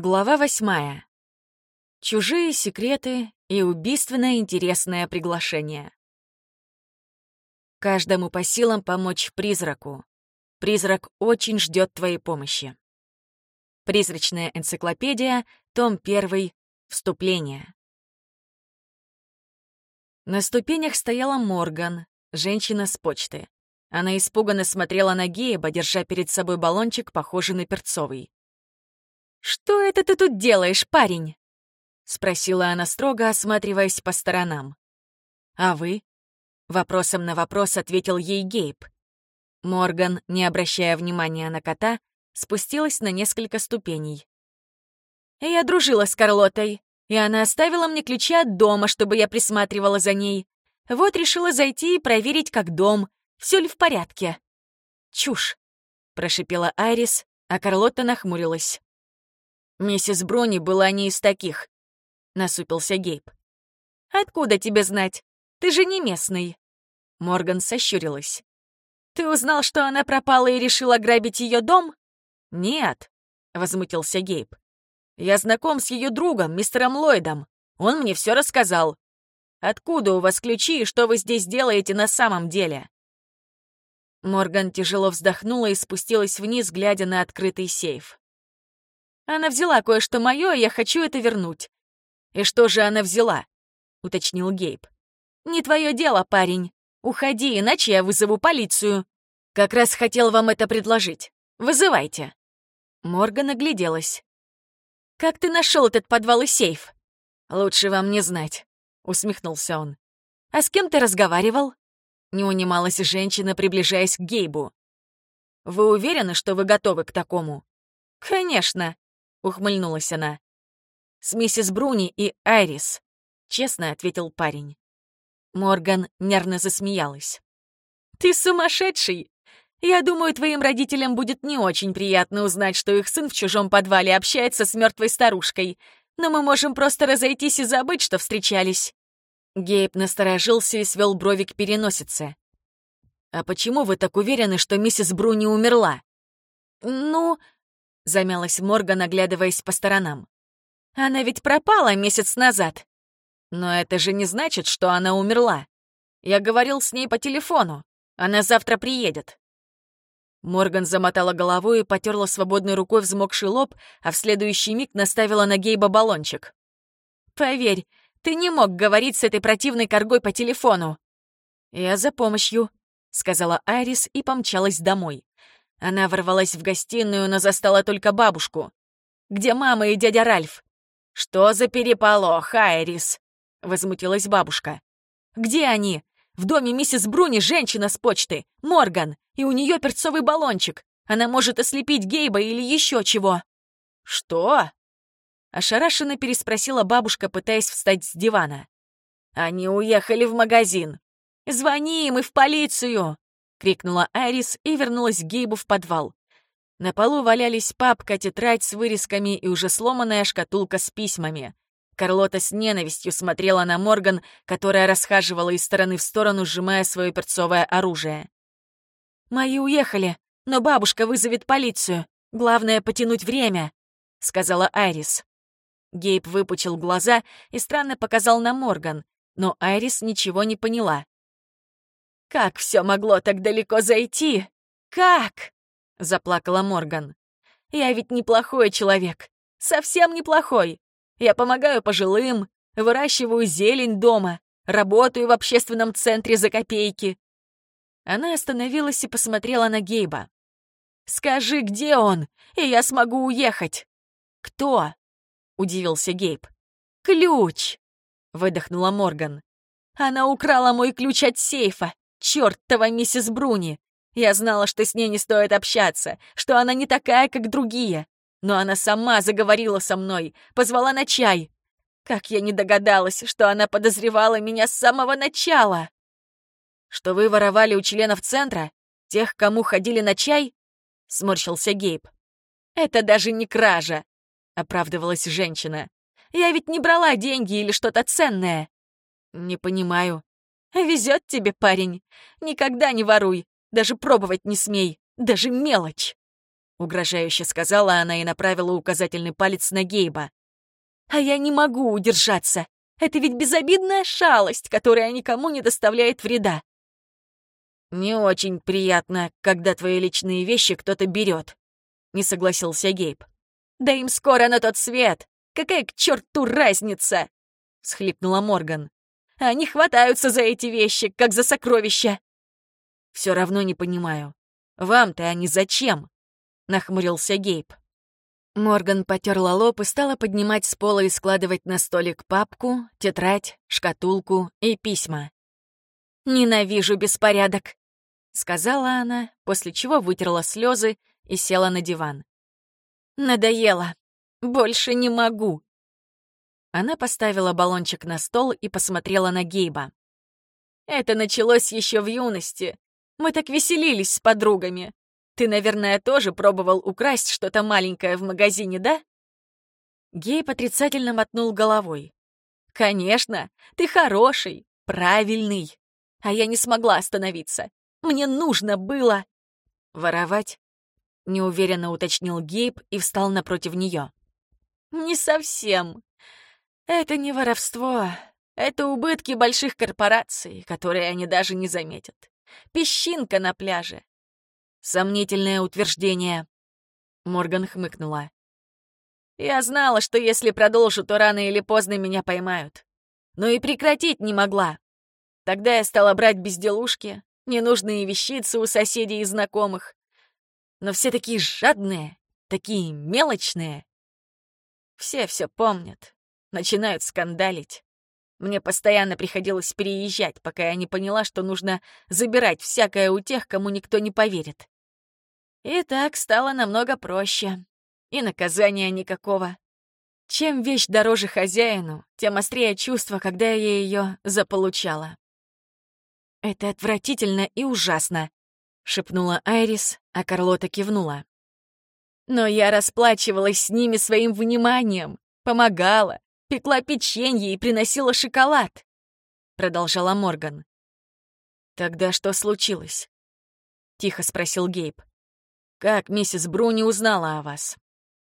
Глава восьмая. Чужие секреты и убийственно интересное приглашение. Каждому по силам помочь призраку. Призрак очень ждет твоей помощи. Призрачная энциклопедия, том 1, вступление. На ступенях стояла Морган, женщина с почты. Она испуганно смотрела на Гейба, держа перед собой баллончик, похожий на перцовый. «Что это ты тут делаешь, парень?» — спросила она строго, осматриваясь по сторонам. «А вы?» — вопросом на вопрос ответил ей Гейб. Морган, не обращая внимания на кота, спустилась на несколько ступеней. «Я дружила с Карлотой, и она оставила мне ключи от дома, чтобы я присматривала за ней. Вот решила зайти и проверить, как дом, все ли в порядке». «Чушь!» — прошипела Айрис, а Карлотта нахмурилась. «Миссис Брони была не из таких», — насупился Гейб. «Откуда тебе знать? Ты же не местный». Морган сощурилась. «Ты узнал, что она пропала и решил ограбить ее дом?» «Нет», — возмутился Гейб. «Я знаком с ее другом, мистером Ллойдом. Он мне все рассказал. Откуда у вас ключи и что вы здесь делаете на самом деле?» Морган тяжело вздохнула и спустилась вниз, глядя на открытый сейф. Она взяла кое-что мое, и я хочу это вернуть». «И что же она взяла?» — уточнил Гейб. «Не твое дело, парень. Уходи, иначе я вызову полицию. Как раз хотел вам это предложить. Вызывайте». Морган огляделась. «Как ты нашел этот подвал и сейф?» «Лучше вам не знать», — усмехнулся он. «А с кем ты разговаривал?» Не унималась женщина, приближаясь к Гейбу. «Вы уверены, что вы готовы к такому?» «Конечно», — ухмыльнулась она. «С миссис Бруни и Айрис», — честно ответил парень. Морган нервно засмеялась. «Ты сумасшедший! Я думаю, твоим родителям будет не очень приятно узнать, что их сын в чужом подвале общается с мертвой старушкой, но мы можем просто разойтись и забыть, что встречались». Гейб насторожился и свел брови к переносице. «А почему вы так уверены, что миссис Бруни умерла?» «Ну...» замялась Морган, оглядываясь по сторонам. «Она ведь пропала месяц назад. Но это же не значит, что она умерла. Я говорил с ней по телефону. Она завтра приедет». Морган замотала головой и потерла свободной рукой взмокший лоб, а в следующий миг наставила на Гейба баллончик. «Поверь, ты не мог говорить с этой противной коргой по телефону». «Я за помощью», — сказала Айрис и помчалась домой. Она ворвалась в гостиную, но застала только бабушку. «Где мама и дядя Ральф?» «Что за переполох, Айрис?» — возмутилась бабушка. «Где они? В доме миссис Бруни женщина с почты, Морган, и у нее перцовый баллончик. Она может ослепить Гейба или еще чего». «Что?» Ошарашенно переспросила бабушка, пытаясь встать с дивана. «Они уехали в магазин. Звони им и в полицию!» — крикнула Айрис и вернулась к Гейбу в подвал. На полу валялись папка, тетрадь с вырезками и уже сломанная шкатулка с письмами. Карлота с ненавистью смотрела на Морган, которая расхаживала из стороны в сторону, сжимая свое перцовое оружие. «Мои уехали, но бабушка вызовет полицию. Главное — потянуть время», — сказала Айрис. Гейб выпучил глаза и странно показал на Морган, но Айрис ничего не поняла. «Как все могло так далеко зайти? Как?» — заплакала Морган. «Я ведь неплохой человек. Совсем неплохой. Я помогаю пожилым, выращиваю зелень дома, работаю в общественном центре за копейки». Она остановилась и посмотрела на Гейба. «Скажи, где он, и я смогу уехать». «Кто?» — удивился Гейб. «Ключ!» — выдохнула Морган. «Она украла мой ключ от сейфа Чёртова миссис Бруни! Я знала, что с ней не стоит общаться, что она не такая, как другие. Но она сама заговорила со мной, позвала на чай. Как я не догадалась, что она подозревала меня с самого начала. Что вы воровали у членов центра? Тех, кому ходили на чай? Сморщился Гейб. Это даже не кража, оправдывалась женщина. Я ведь не брала деньги или что-то ценное. Не понимаю, Везет тебе, парень. Никогда не воруй. Даже пробовать не смей. Даже мелочь. — угрожающе сказала она и направила указательный палец на Гейба. «А я не могу удержаться. Это ведь безобидная шалость, которая никому не доставляет вреда». «Не очень приятно, когда твои личные вещи кто-то берет», — не согласился Гейб. «Да им скоро на тот свет! Какая к черту разница?» — схлипнула Морган. «Они хватаются за эти вещи, как за сокровища!» «Все равно не понимаю. Вам-то они зачем?» — нахмурился Гейб. Морган потерла лоб и стала поднимать с пола и складывать на столик папку, тетрадь, шкатулку и письма. «Ненавижу беспорядок», — сказала она, после чего вытерла слезы и села на диван. «Надоело. Больше не могу». Она поставила баллончик на стол и посмотрела на Гейба. «Это началось еще в юности. Мы так веселились с подругами. Ты, наверное, тоже пробовал украсть что-то маленькое в магазине, да?» Гейб отрицательно мотнул головой. «Конечно, ты хороший, правильный. А я не смогла остановиться. Мне нужно было...» «Воровать?» — неуверенно уточнил Гейб и встал напротив нее. «Не совсем. Это не воровство. Это убытки больших корпораций, которые они даже не заметят. Песчинка на пляже. Сомнительное утверждение. Морган хмыкнула. Я знала, что если продолжу, то рано или поздно меня поймают. Но и прекратить не могла. Тогда я стала брать безделушки, ненужные вещицы у соседей и знакомых. Но все такие жадные, такие мелочные. Все все помнят, начинают скандалить. Мне постоянно приходилось переезжать, пока я не поняла, что нужно забирать всякое у тех, кому никто не поверит. И так стало намного проще. И наказания никакого. Чем вещь дороже хозяину, тем острее чувство, когда я ее заполучала. «Это отвратительно и ужасно», — шепнула Айрис, а Карлота кивнула. «Но я расплачивалась с ними своим вниманием, помогала, пекла печенье и приносила шоколад», — продолжала Морган. «Тогда что случилось?» — тихо спросил Гейб. «Как миссис Бруни узнала о вас?»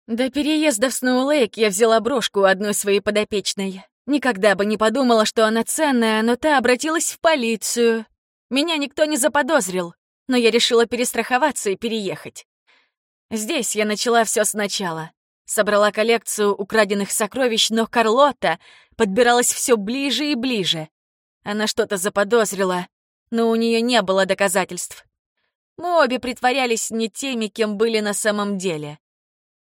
«До переезда в Сноулейк я взяла брошку одной своей подопечной. Никогда бы не подумала, что она ценная, но та обратилась в полицию. Меня никто не заподозрил, но я решила перестраховаться и переехать. Здесь я начала все сначала. Собрала коллекцию украденных сокровищ, но Карлотта подбиралась все ближе и ближе. Она что-то заподозрила, но у нее не было доказательств. Мы обе притворялись не теми, кем были на самом деле.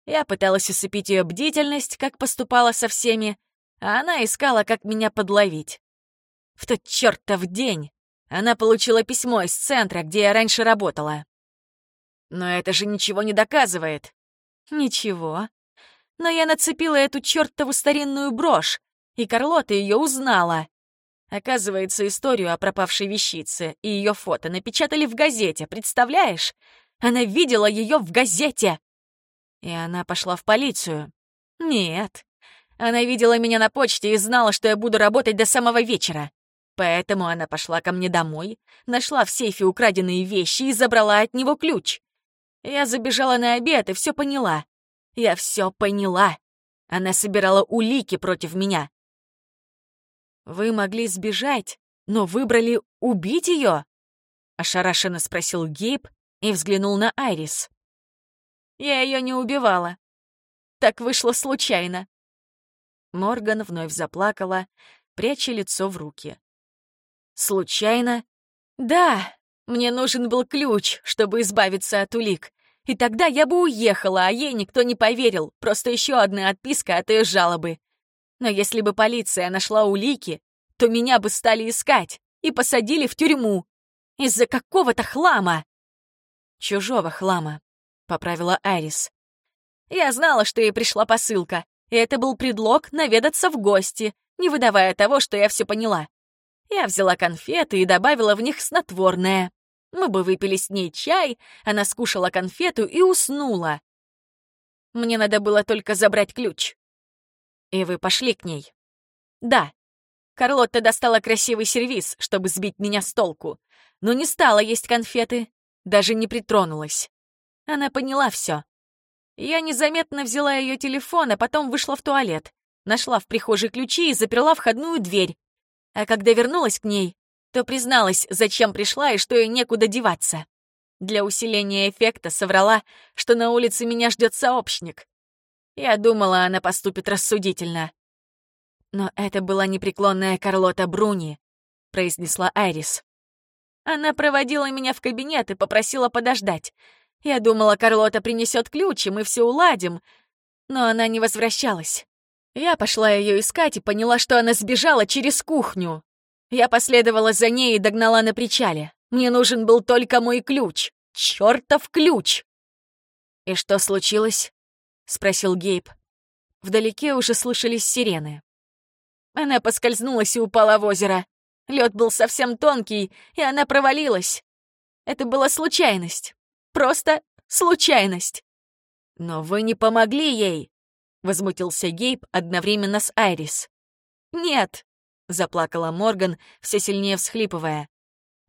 Я пыталась усыпить ее бдительность, как поступала со всеми, а она искала, как меня подловить. В тот чертов день она получила письмо из центра, где я раньше работала. Но это же ничего не доказывает. Ничего но я нацепила эту чертову старинную брошь, и Карлота ее узнала. Оказывается, историю о пропавшей вещице и ее фото напечатали в газете, представляешь? Она видела ее в газете. И она пошла в полицию. Нет, она видела меня на почте и знала, что я буду работать до самого вечера. Поэтому она пошла ко мне домой, нашла в сейфе украденные вещи и забрала от него ключ. Я забежала на обед и все поняла. Я все поняла. Она собирала улики против меня. Вы могли сбежать, но выбрали убить ее? Ошарашенно спросил Гейб и взглянул на Айрис. Я ее не убивала. Так вышло случайно. Морган вновь заплакала, пряча лицо в руки. «Случайно?» «Да, мне нужен был ключ, чтобы избавиться от улик. И тогда я бы уехала, а ей никто не поверил. Просто еще одна отписка от ее жалобы. Но если бы полиция нашла улики, то меня бы стали искать и посадили в тюрьму. Из-за какого-то хлама. Чужого хлама, поправила Айрис. Я знала, что ей пришла посылка, и это был предлог наведаться в гости, не выдавая того, что я все поняла. Я взяла конфеты и добавила в них снотворное. Мы бы выпили с ней чай, она скушала конфету и уснула. Мне надо было только забрать ключ. И вы пошли к ней? Да. Карлотта достала красивый сервиз, чтобы сбить меня с толку, но не стала есть конфеты, даже не притронулась. Она поняла все. Я незаметно взяла ее телефон, а потом вышла в туалет, нашла в прихожей ключи и заперла входную дверь. А когда вернулась к ней, то призналась, зачем пришла и что ей некуда деваться. Для усиления эффекта соврала, что на улице меня ждет сообщник. Я думала, она поступит рассудительно. Но это была непреклонная Карлота Бруни, произнесла Айрис. Она проводила меня в кабинет и попросила подождать. Я думала, Карлота принесет ключ, и мы все уладим. Но она не возвращалась. Я пошла ее искать и поняла, что она сбежала через кухню. Я последовала за ней и догнала на причале. Мне нужен был только мой ключ. Чёртов ключ! «И что случилось?» — спросил Гейб. Вдалеке уже слышались сирены. Она поскользнулась и упала в озеро. Лед был совсем тонкий, и она провалилась. Это была случайность. Просто случайность. «Но вы не помогли ей!» — возмутился Гейб одновременно с Айрис. «Нет!» — заплакала Морган, все сильнее всхлипывая.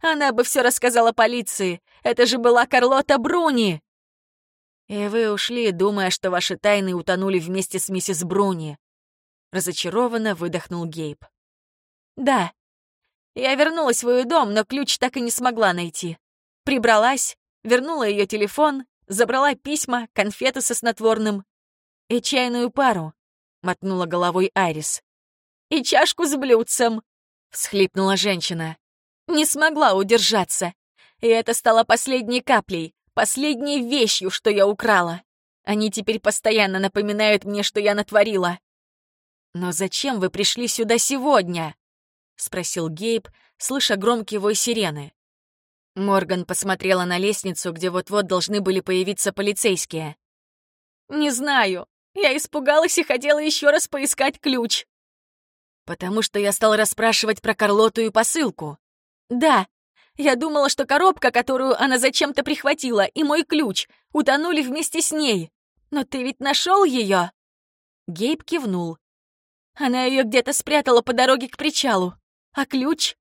«Она бы все рассказала полиции! Это же была Карлота Бруни!» «И вы ушли, думая, что ваши тайны утонули вместе с миссис Бруни», Разочарованно выдохнул Гейб. «Да. Я вернулась в свой дом, но ключ так и не смогла найти. Прибралась, вернула ее телефон, забрала письма, конфеты со снотворным и чайную пару», — мотнула головой Айрис. «И чашку с блюдцем», — всхлипнула женщина. «Не смогла удержаться. И это стало последней каплей, последней вещью, что я украла. Они теперь постоянно напоминают мне, что я натворила. «Но зачем вы пришли сюда сегодня?» — спросил Гейб, слыша громкий вой сирены. Морган посмотрела на лестницу, где вот-вот должны были появиться полицейские. «Не знаю. Я испугалась и хотела еще раз поискать ключ». «Потому что я стал расспрашивать про Карлоту и посылку». «Да. Я думала, что коробка, которую она зачем-то прихватила, и мой ключ утонули вместе с ней. Но ты ведь нашел ее?» Гейб кивнул. Она ее где-то спрятала по дороге к причалу. А ключ?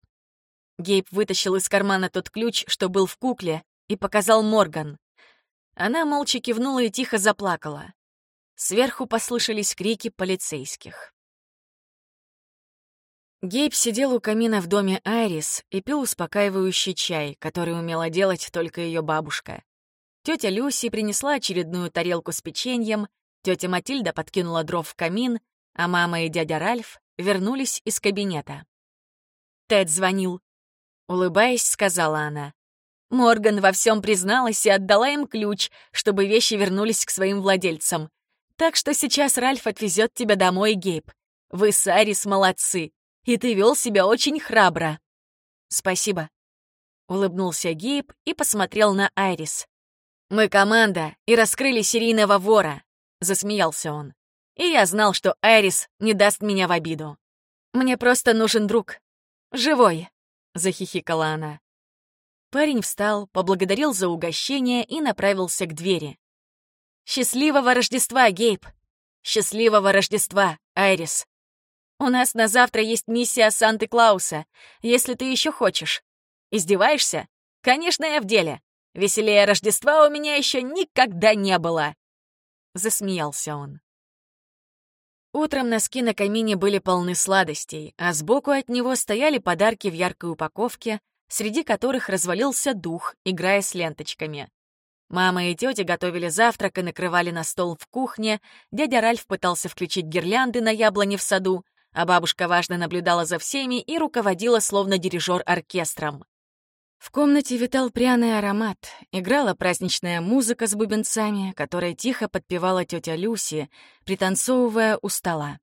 Гейб вытащил из кармана тот ключ, что был в кукле, и показал Морган. Она молча кивнула и тихо заплакала. Сверху послышались крики полицейских. Гейб сидел у камина в доме Айрис и пил успокаивающий чай, который умела делать только ее бабушка. Тетя Люси принесла очередную тарелку с печеньем, тетя Матильда подкинула дров в камин, а мама и дядя Ральф вернулись из кабинета. Тед звонил. Улыбаясь, сказала она. Морган во всем призналась и отдала им ключ, чтобы вещи вернулись к своим владельцам. Так что сейчас Ральф отвезет тебя домой, Гейб. Вы с Арис молодцы, и ты вел себя очень храбро. Спасибо. Улыбнулся Гейб и посмотрел на Айрис. «Мы команда и раскрыли серийного вора», — засмеялся он. И я знал, что Айрис не даст меня в обиду. «Мне просто нужен друг. Живой», — захихикала она. Парень встал, поблагодарил за угощение и направился к двери. «Счастливого Рождества, Гейб! Счастливого Рождества, Айрис! У нас на завтра есть миссия Санты-Клауса, если ты еще хочешь. Издеваешься? Конечно, я в деле. Веселее Рождества у меня еще никогда не было!» Засмеялся он. Утром носки на камине были полны сладостей, а сбоку от него стояли подарки в яркой упаковке, среди которых развалился дух, играя с ленточками. Мама и тетя готовили завтрак и накрывали на стол в кухне, дядя Ральф пытался включить гирлянды на яблоне в саду, а бабушка важно наблюдала за всеми и руководила словно дирижер оркестром. В комнате витал пряный аромат, играла праздничная музыка с бубенцами, которая тихо подпевала тетя Люси, пританцовывая у стола.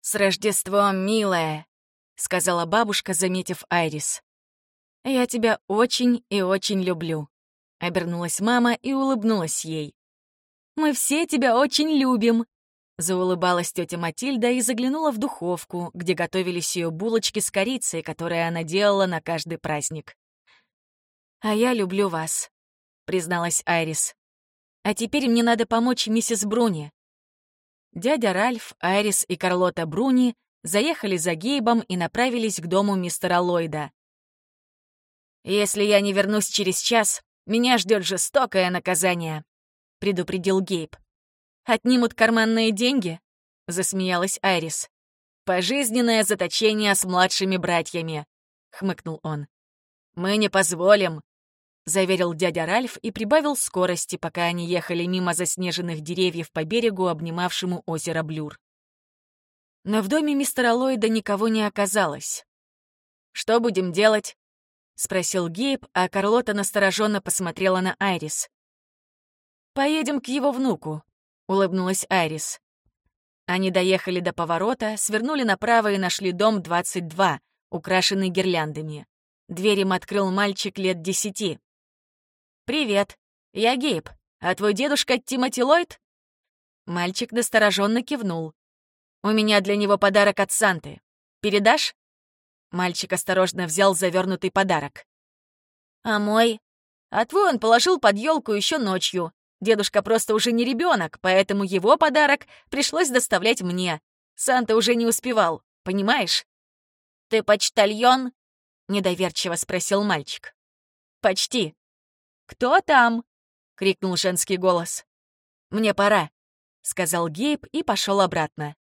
«С Рождеством, милая!» — сказала бабушка, заметив Айрис. «Я тебя очень и очень люблю», — обернулась мама и улыбнулась ей. «Мы все тебя очень любим», — заулыбалась тетя Матильда и заглянула в духовку, где готовились ее булочки с корицей, которые она делала на каждый праздник. «А я люблю вас», — призналась Айрис. «А теперь мне надо помочь миссис Бруни». Дядя Ральф, Айрис и Карлота Бруни заехали за Гейбом и направились к дому мистера Ллойда. «Если я не вернусь через час, меня ждет жестокое наказание», предупредил Гейб. «Отнимут карманные деньги?» — засмеялась Айрис. «Пожизненное заточение с младшими братьями», — хмыкнул он. «Мы не позволим», — заверил дядя Ральф и прибавил скорости, пока они ехали мимо заснеженных деревьев по берегу, обнимавшему озеро Блюр. Но в доме мистера Ллойда никого не оказалось. «Что будем делать?» — спросил Гейб, а Карлота настороженно посмотрела на Айрис. «Поедем к его внуку», — улыбнулась Айрис. Они доехали до поворота, свернули направо и нашли дом 22, украшенный гирляндами. Дверь им открыл мальчик лет десяти. «Привет, я Гейб. А твой дедушка Тимоти Ллойд?» Мальчик настороженно кивнул. «У меня для него подарок от Санты. Передашь?» Мальчик осторожно взял завернутый подарок. «А мой?» «А твой он положил под елку еще ночью. Дедушка просто уже не ребенок, поэтому его подарок пришлось доставлять мне. Санта уже не успевал, понимаешь?» «Ты почтальон?» — недоверчиво спросил мальчик. «Почти». «Кто там?» — крикнул женский голос. «Мне пора», — сказал Гейб и пошел обратно.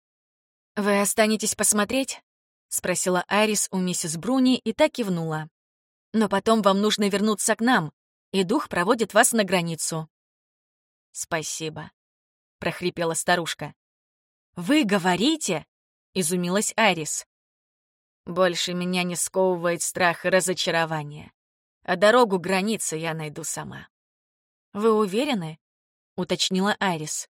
«Вы останетесь посмотреть?» — спросила Айрис у миссис Бруни и так кивнула. «Но потом вам нужно вернуться к нам, и дух проводит вас на границу». «Спасибо», — прохрипела старушка. «Вы говорите?» — изумилась Айрис. «Больше меня не сковывает страх и разочарование, а дорогу границы я найду сама». «Вы уверены?» — уточнила Айрис.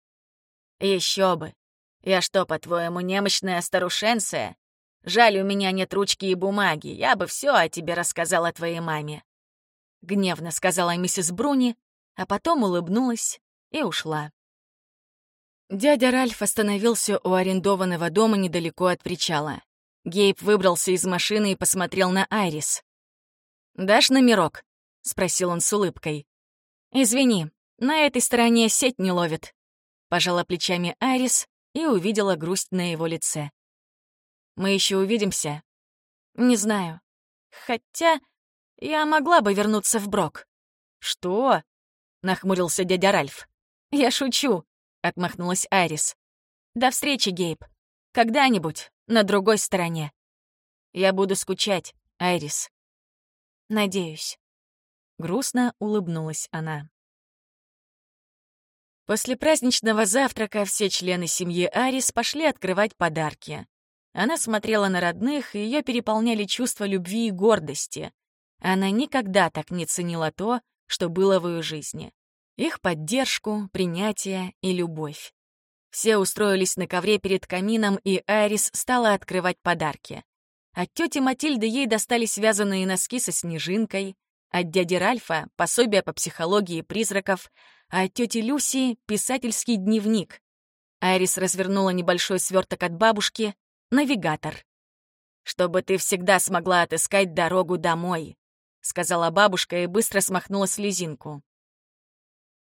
Еще бы. Я что, по-твоему, немощная старушенция? Жаль, у меня нет ручки и бумаги, я бы все о тебе рассказала твоей маме». Гневно сказала миссис Бруни, а потом улыбнулась и ушла. Дядя Ральф остановился у арендованного дома недалеко от причала. Гейб выбрался из машины и посмотрел на Айрис. «Дашь номерок?» — спросил он с улыбкой. «Извини, на этой стороне сеть не ловит», — пожала плечами Айрис и увидела грусть на его лице. «Мы еще увидимся?» «Не знаю. Хотя я могла бы вернуться в Брок». «Что?» — нахмурился дядя Ральф. «Я шучу», — отмахнулась Айрис. «До встречи, Гейб. Когда-нибудь, на другой стороне. Я буду скучать, Айрис». «Надеюсь». Грустно улыбнулась она. После праздничного завтрака все члены семьи Арис пошли открывать подарки. Она смотрела на родных, и ее переполняли чувства любви и гордости. Она никогда так не ценила то, что было в ее жизни их поддержку, принятие и любовь. Все устроились на ковре перед камином, и Айрис стала открывать подарки. От тети Матильды ей достались связанные носки со снежинкой, от дяди Ральфа — пособие по психологии призраков, а от тети Люси — писательский дневник. Айрис развернула небольшой сверток от бабушки — навигатор. «Чтобы ты всегда смогла отыскать дорогу домой», — сказала бабушка и быстро смахнула слезинку.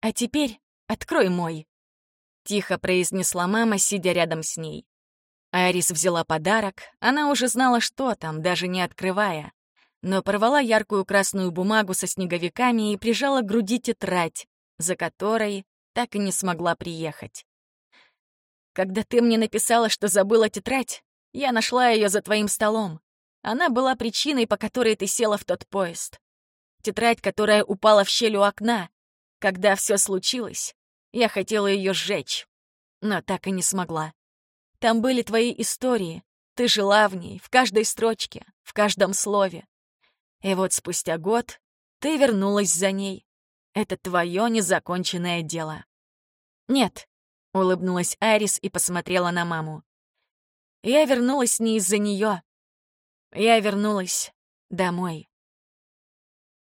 «А теперь открой мой», — тихо произнесла мама, сидя рядом с ней. Айрис взяла подарок, она уже знала, что там, даже не открывая, но порвала яркую красную бумагу со снеговиками и прижала к груди тетрадь, за которой так и не смогла приехать. «Когда ты мне написала, что забыла тетрадь, я нашла ее за твоим столом. Она была причиной, по которой ты села в тот поезд. Тетрадь, которая упала в щель у окна, когда все случилось, я хотела ее сжечь, но так и не смогла. Там были твои истории, ты жила в ней, в каждой строчке, в каждом слове. И вот спустя год ты вернулась за ней. Это твое незаконченное дело. Нет, — улыбнулась Айрис и посмотрела на маму. Я вернулась не из-за нее. Я вернулась домой.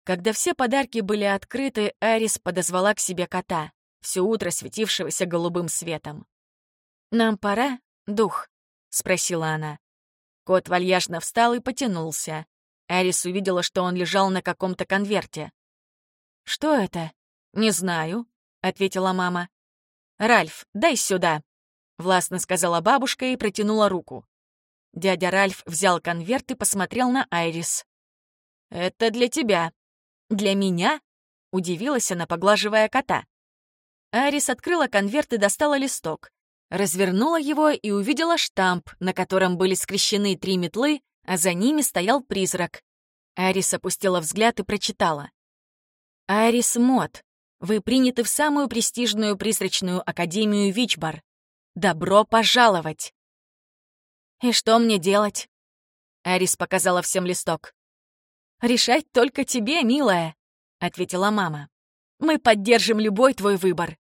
Когда все подарки были открыты, Арис подозвала к себе кота, все утро светившегося голубым светом. «Нам пора, дух?» — спросила она. Кот вальяжно встал и потянулся. Арис увидела, что он лежал на каком-то конверте. «Что это?» «Не знаю», — ответила мама. «Ральф, дай сюда», — властно сказала бабушка и протянула руку. Дядя Ральф взял конверт и посмотрел на Айрис. «Это для тебя», «Для меня?» — удивилась она, поглаживая кота. Арис открыла конверт и достала листок. Развернула его и увидела штамп, на котором были скрещены три метлы, а за ними стоял призрак. Арис опустила взгляд и прочитала. «Арис Мот, вы приняты в самую престижную призрачную академию Вичбар. Добро пожаловать!» «И что мне делать?» Арис показала всем листок. «Решать только тебе, милая», — ответила мама. «Мы поддержим любой твой выбор».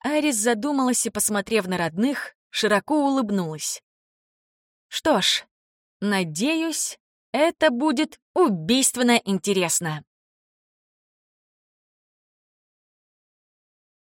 Арис задумалась и, посмотрев на родных, широко улыбнулась. «Что ж, надеюсь, это будет убийственно интересно».